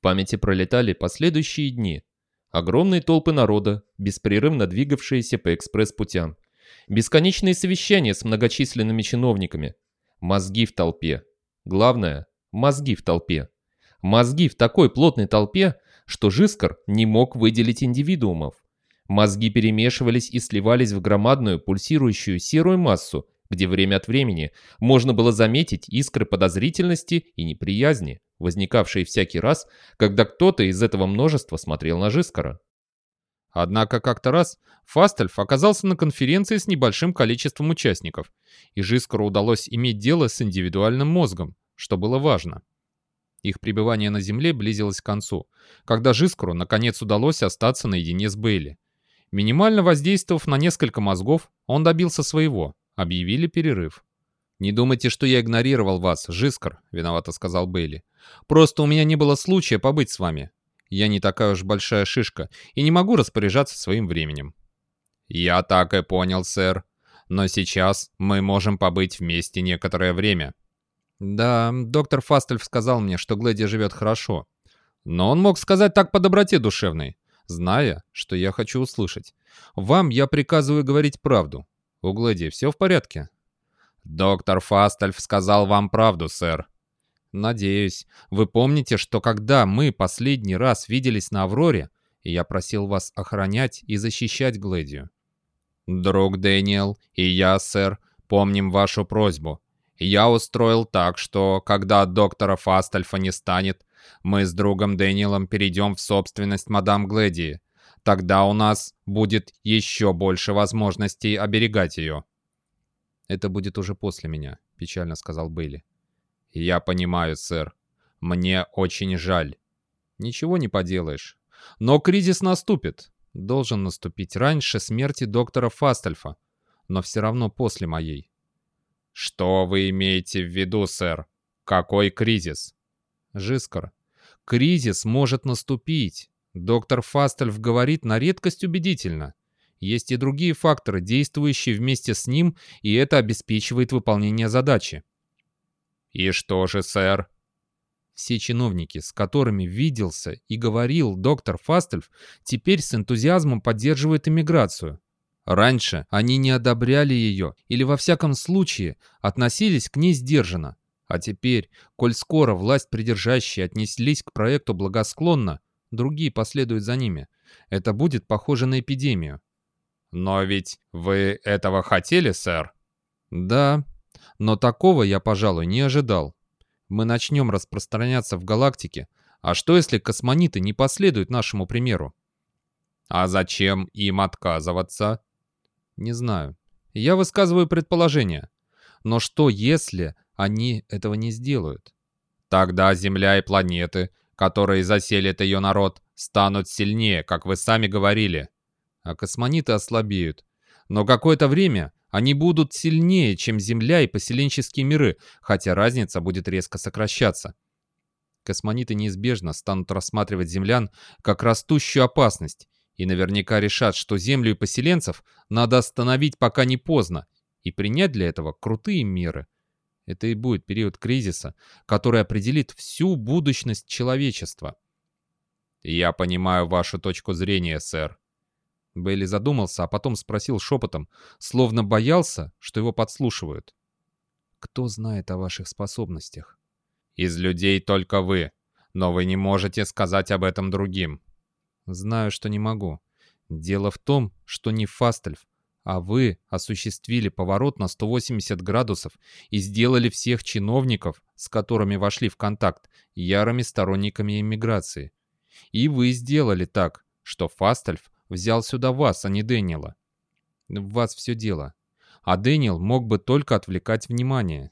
В памяти пролетали последующие дни. Огромные толпы народа, беспрерывно двигавшиеся по экспресс-путям. Бесконечные совещания с многочисленными чиновниками. Мозги в толпе. Главное – мозги в толпе. Мозги в такой плотной толпе, что Жискар не мог выделить индивидуумов. Мозги перемешивались и сливались в громадную пульсирующую серую массу, где время от времени можно было заметить искры подозрительности и неприязни, возникавшие всякий раз, когда кто-то из этого множества смотрел на Жискара. Однако как-то раз Фастельф оказался на конференции с небольшим количеством участников, и Жискару удалось иметь дело с индивидуальным мозгом, что было важно. Их пребывание на Земле близилось к концу, когда Жискару наконец удалось остаться наедине с Бейли. Минимально воздействовав на несколько мозгов, он добился своего, объявили перерыв. «Не думайте, что я игнорировал вас, Жискар», — виновато сказал Бейли. «Просто у меня не было случая побыть с вами. Я не такая уж большая шишка и не могу распоряжаться своим временем». «Я так и понял, сэр. Но сейчас мы можем побыть вместе некоторое время». «Да, доктор Фастельф сказал мне, что Глэди живет хорошо. Но он мог сказать так по доброте душевной, зная, что я хочу услышать. Вам я приказываю говорить правду. У Глэди все в порядке?» «Доктор Фастельф сказал вам правду, сэр», «Надеюсь. Вы помните, что когда мы последний раз виделись на Авроре, я просил вас охранять и защищать Глэдию?» «Друг Дэниел и я, сэр, помним вашу просьбу. Я устроил так, что, когда доктора Фастальфа не станет, мы с другом Дэниелом перейдем в собственность мадам Глэдии. Тогда у нас будет еще больше возможностей оберегать ее». «Это будет уже после меня», — печально сказал Бейли. «Я понимаю, сэр. Мне очень жаль». «Ничего не поделаешь. Но кризис наступит. Должен наступить раньше смерти доктора Фастельфа, но все равно после моей». «Что вы имеете в виду, сэр? Какой кризис?» «Жискар, кризис может наступить. Доктор Фастельф говорит на редкость убедительно. Есть и другие факторы, действующие вместе с ним, и это обеспечивает выполнение задачи. «И что же, сэр?» Все чиновники, с которыми виделся и говорил доктор Фастельф, теперь с энтузиазмом поддерживают иммиграцию. Раньше они не одобряли ее или, во всяком случае, относились к ней сдержанно. А теперь, коль скоро власть придержащие отнеслись к проекту благосклонно, другие последуют за ними. Это будет похоже на эпидемию. «Но ведь вы этого хотели, сэр?» «Да, но такого я, пожалуй, не ожидал. Мы начнем распространяться в галактике, а что если космониты не последуют нашему примеру? А зачем им отказываться? Не знаю. Я высказываю предположение. Но что если они этого не сделают? Тогда Земля и планеты, которые заселят ее народ, станут сильнее, как вы сами говорили. А космониты ослабеют. Но какое-то время они будут сильнее, чем Земля и поселенческие миры, хотя разница будет резко сокращаться. Космониты неизбежно станут рассматривать землян как растущую опасность и наверняка решат, что Землю и поселенцев надо остановить пока не поздно и принять для этого крутые меры. Это и будет период кризиса, который определит всю будущность человечества. «Я понимаю вашу точку зрения, сэр», Бейли задумался, а потом спросил шепотом, словно боялся, что его подслушивают. «Кто знает о ваших способностях?» «Из людей только вы, но вы не можете сказать об этом другим». «Знаю, что не могу. Дело в том, что не Фастельф, а вы осуществили поворот на 180 градусов и сделали всех чиновников, с которыми вошли в контакт, ярыми сторонниками иммиграции. И вы сделали так, что Фастельф взял сюда вас, а не Дэниела. В вас все дело. А Дэниел мог бы только отвлекать внимание.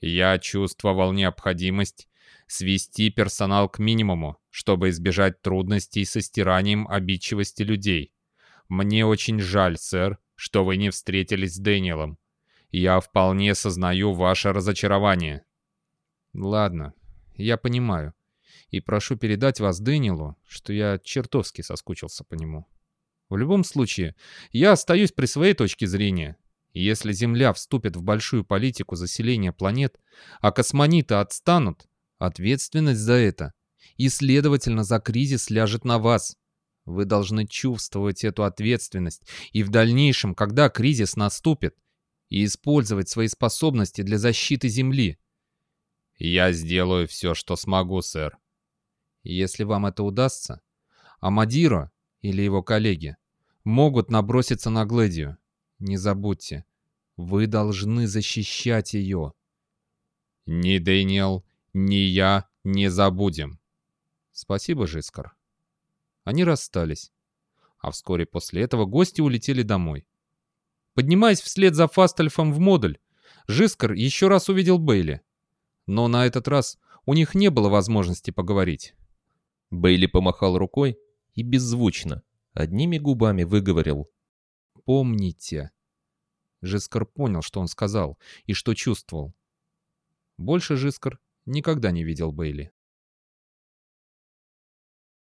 Я чувствовал необходимость свести персонал к минимуму, чтобы избежать трудностей со стиранием обидчивости людей. Мне очень жаль, сэр, что вы не встретились с Дэниелом. Я вполне сознаю ваше разочарование. Ладно, я понимаю и прошу передать вас Дэниелу, что я чертовски соскучился по нему. В любом случае, я остаюсь при своей точке зрения. Если Земля вступит в большую политику заселения планет, а космониты отстанут, ответственность за это И, следовательно, за кризис ляжет на вас. Вы должны чувствовать эту ответственность и в дальнейшем, когда кризис наступит, и использовать свои способности для защиты Земли. Я сделаю все, что смогу, сэр. Если вам это удастся, Амадиро или его коллеги могут наброситься на Гледию. Не забудьте, вы должны защищать ее. Ни Дэниел, ни я не забудем. Спасибо, Жискар. Они расстались. А вскоре после этого гости улетели домой. Поднимаясь вслед за Фастальфом в модуль, Жискар еще раз увидел Бейли. Но на этот раз у них не было возможности поговорить. Бейли помахал рукой и беззвучно, одними губами выговорил. «Помните». Жискар понял, что он сказал и что чувствовал. Больше Жискар никогда не видел Бейли.